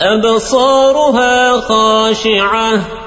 أبصارها خاشعة.